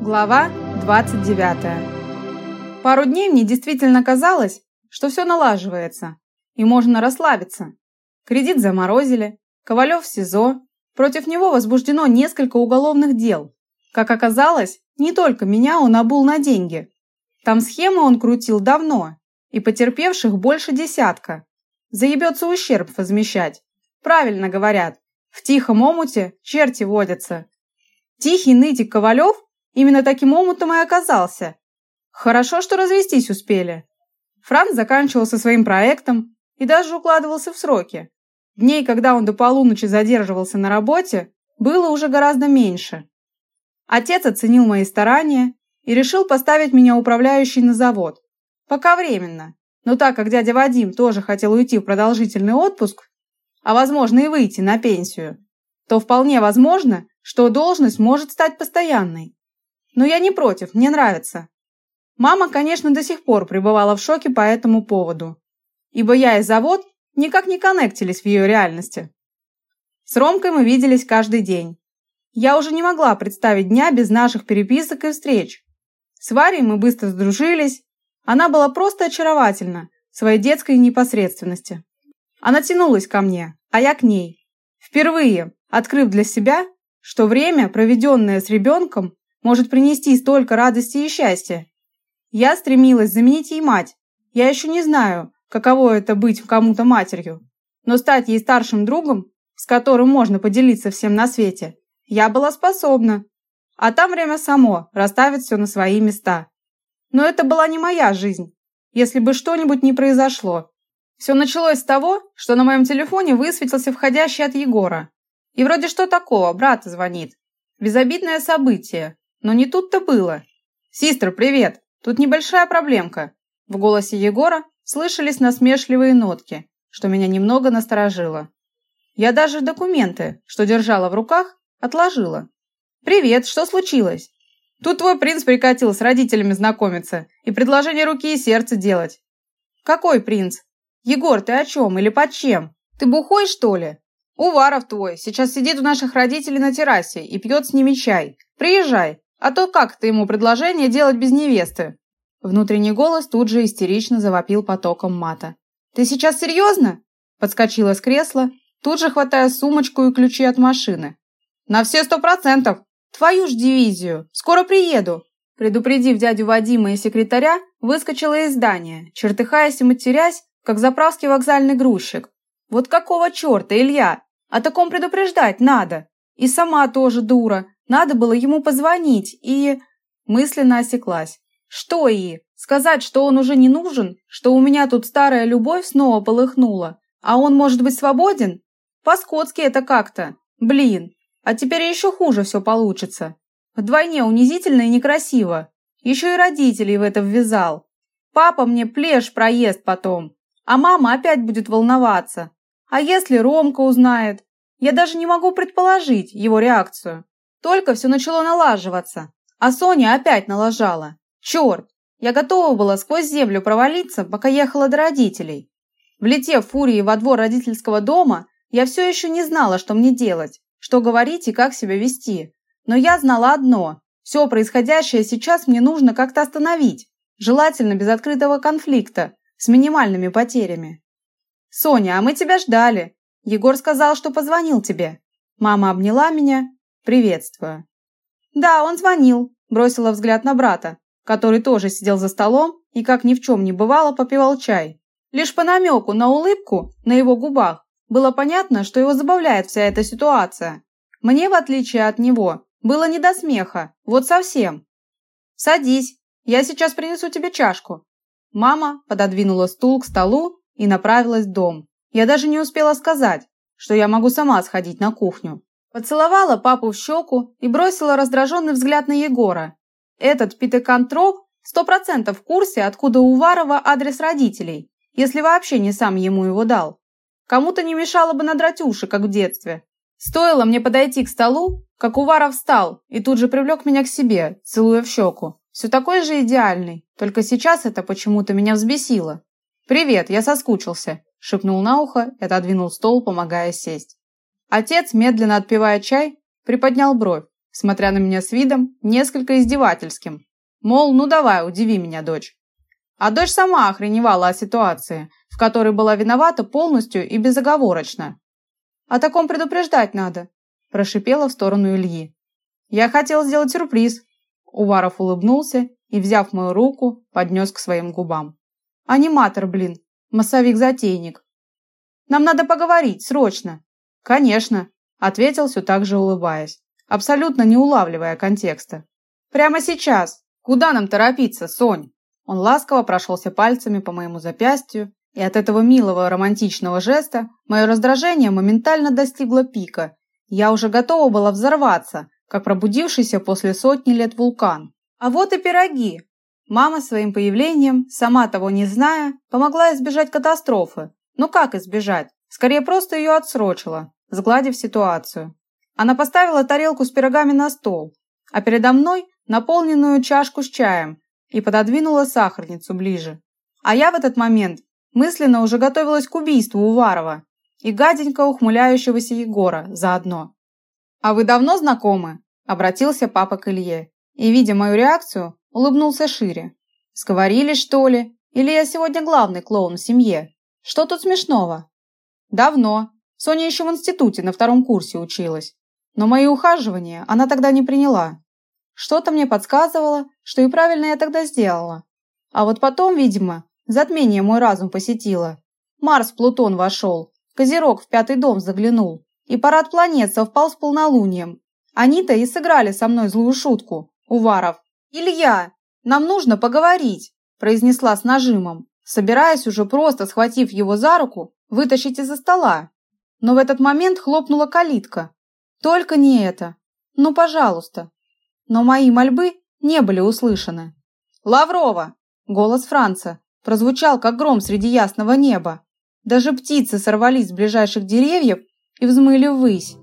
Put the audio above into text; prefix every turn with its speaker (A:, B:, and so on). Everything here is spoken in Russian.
A: Глава 29. Пару дней мне действительно казалось, что все налаживается, и можно расслабиться. Кредит заморозили, Ковалев в СИЗО, против него возбуждено несколько уголовных дел. Как оказалось, не только меня он обул на деньги. Там схемы он крутил давно, и потерпевших больше десятка. Заебется ущерб возмещать. Правильно говорят, в тихом омуте черти водятся. Тихий нытик Ковалев Именно таким омутом и оказался. Хорошо, что развестись успели. Франц заканчивал со своим проектом и даже укладывался в сроки. Дней, когда он до полуночи задерживался на работе, было уже гораздо меньше. Отец оценил мои старания и решил поставить меня управляющей на завод. Пока временно. Но так как дядя Вадим тоже хотел уйти в продолжительный отпуск, а возможно и выйти на пенсию, то вполне возможно, что должность может стать постоянной. Но я не против, мне нравится. Мама, конечно, до сих пор пребывала в шоке по этому поводу, ибо я и завод никак не коннектились в ее реальности. С Ромкой мы виделись каждый день. Я уже не могла представить дня без наших переписок и встреч. С Варей мы быстро сдружились. Она была просто очаровательна своей детской непосредственности. Она тянулась ко мне, а я к ней. Впервые открыв для себя, что время, проведенное с ребенком, может принести столько радости и счастья. Я стремилась заменить ей мать. Я еще не знаю, каково это быть кому-то матерью, но стать ей старшим другом, с которым можно поделиться всем на свете, я была способна. А там время само расставит все на свои места. Но это была не моя жизнь, если бы что-нибудь не произошло. Все началось с того, что на моем телефоне высветился входящий от Егора. И вроде что такого, брат звонит. Безобидное событие, но не тут-то было. «Систер, привет! Тут небольшая проблемка». В голосе Егора слышались насмешливые нотки, что меня немного насторожило. Я даже документы, что держала в руках, отложила. «Привет, что случилось?» «Тут твой принц прикатил с родителями знакомиться и предложение руки и сердца делать». «Какой принц? Егор, ты о чем или под чем? Ты бухой, что ли?» «Уваров твой, сейчас сидит у наших родителей на террасе и пьет с ними чай. Приезжай, а то как ты ему предложение делать без невесты?» Внутренний голос тут же истерично завопил потоком мата. «Ты сейчас серьезно?» Подскочила с кресла, тут же хватая сумочку и ключи от машины. «На все сто процентов! Твою ж дивизию! Скоро приеду!» Предупредив дядю Вадима и секретаря, выскочила из здания, чертыхаясь и матерясь, как заправский вокзальный грузчик. «Вот какого черта, Илья? О таком предупреждать надо! И сама тоже дура, надо было ему позвонить и... Мысленно осеклась. Что и? Сказать, что он уже не нужен? Что у меня тут старая любовь снова полыхнула? А он может быть свободен? По-скотски это как-то. Блин. А теперь еще хуже все получится. Вдвойне унизительно и некрасиво. Еще и родителей в это ввязал. Папа мне плешь проезд потом. А мама опять будет волноваться. А если Ромка узнает? Я даже не могу предположить его реакцию. Только все начало налаживаться, а Соня опять налажала. Черт! Я готова была сквозь землю провалиться, пока ехала до родителей. Влетев фурией во двор родительского дома, я все еще не знала, что мне делать, что говорить и как себя вести. Но я знала одно – все происходящее сейчас мне нужно как-то остановить, желательно без открытого конфликта, с минимальными потерями. «Соня, а мы тебя ждали. Егор сказал, что позвонил тебе». Мама обняла меня «Приветствую». «Да, он звонил», – бросила взгляд на брата, который тоже сидел за столом и, как ни в чем не бывало, попивал чай. Лишь по намеку на улыбку на его губах было понятно, что его забавляет вся эта ситуация. Мне, в отличие от него, было не до смеха, вот совсем. «Садись, я сейчас принесу тебе чашку». Мама пододвинула стул к столу и направилась в дом. Я даже не успела сказать, что я могу сама сходить на кухню. Поцеловала папу в щеку и бросила раздраженный взгляд на Егора. Этот питоконтрол сто процентов в курсе, откуда у Варова адрес родителей, если вообще не сам ему его дал. Кому-то не мешало бы надрать уши, как в детстве. Стоило мне подойти к столу, как Уваров встал и тут же привлек меня к себе, целуя в щеку. Все такой же идеальный, только сейчас это почему-то меня взбесило. «Привет, я соскучился», – шепнул на ухо и отодвинул стол, помогая сесть. Отец, медленно отпивая чай, приподнял бровь. смотря на меня с видом несколько издевательским. Мол, ну давай, удиви меня, дочь. А дочь сама охреневала о ситуации, в которой была виновата полностью и безоговорочно. «О таком предупреждать надо», – прошипела в сторону Ильи. «Я хотел сделать сюрприз». Уваров улыбнулся и, взяв мою руку, поднес к своим губам. «Аниматор, блин, массовик-затейник. Нам надо поговорить, срочно». «Конечно», – ответил все так же улыбаясь, абсолютно не улавливая контекста. «Прямо сейчас. Куда нам торопиться, Сонь?» Он ласково прошелся пальцами по моему запястью, и от этого милого романтичного жеста мое раздражение моментально достигло пика. Я уже готова была взорваться, как пробудившийся после сотни лет вулкан. А вот и пироги. Мама своим появлением, сама того не зная, помогла избежать катастрофы. Ну как избежать? Скорее просто ее отсрочила, сгладив ситуацию. Она поставила тарелку с пирогами на стол, а передо мной наполненную чашку с чаем и пододвинула сахарницу ближе. А я в этот момент мысленно уже готовилась к убийству Уварова и гаденько ухмыляющегося Егора заодно. «А вы давно знакомы?» – обратился папа к Илье. И, видя мою реакцию, улыбнулся шире. «Сговорились, что ли? Или я сегодня главный клоун в семье? Что тут смешного?» «Давно. Соня еще в институте на втором курсе училась. Но мои ухаживания она тогда не приняла. Что-то мне подсказывало, что и правильно я тогда сделала. А вот потом, видимо, затмение мой разум посетило. Марс Плутон вошел, Козерог в пятый дом заглянул, и парад планет совпал с полнолунием. Они-то и сыграли со мной злую шутку, Уваров. «Илья, нам нужно поговорить», произнесла с нажимом, собираясь уже просто, схватив его за руку, вытащить из-за стола. Но в этот момент хлопнула калитка. Только не это. Ну, пожалуйста. Но мои мольбы не были услышаны. «Лаврова!» Голос Франца прозвучал, как гром среди ясного неба. Даже птицы сорвались с ближайших деревьев и взмыли ввысь.